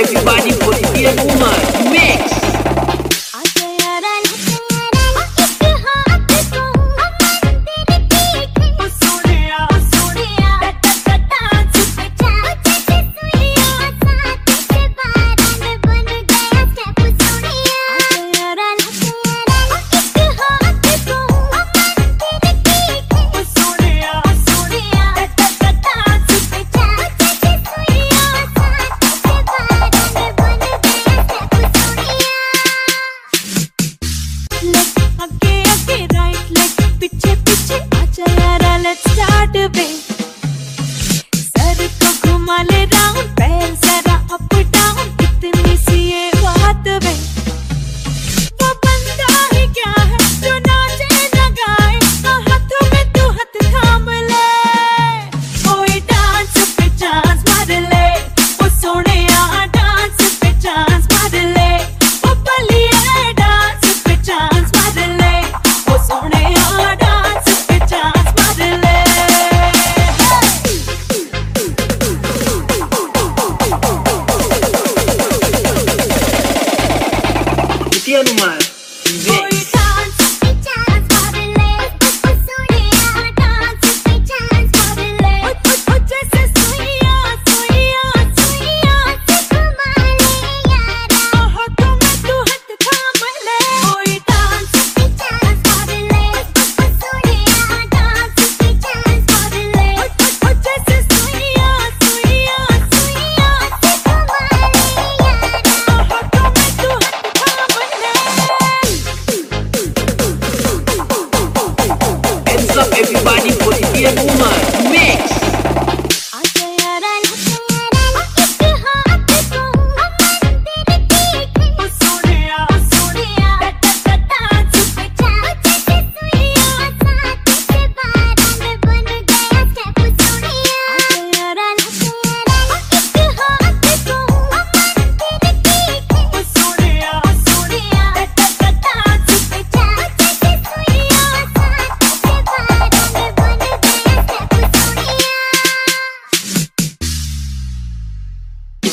everybody put it in woman. Mix. mano. Mix.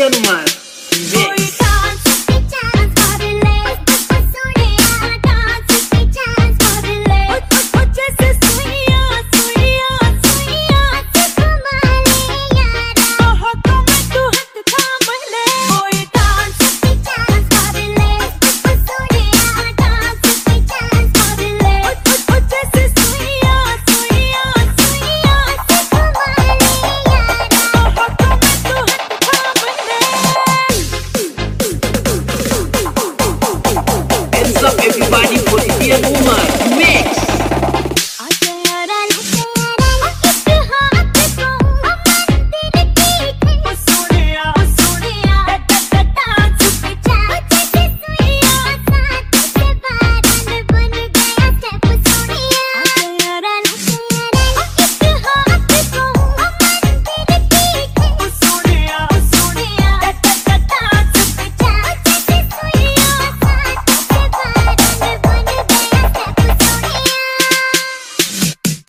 gentlemen.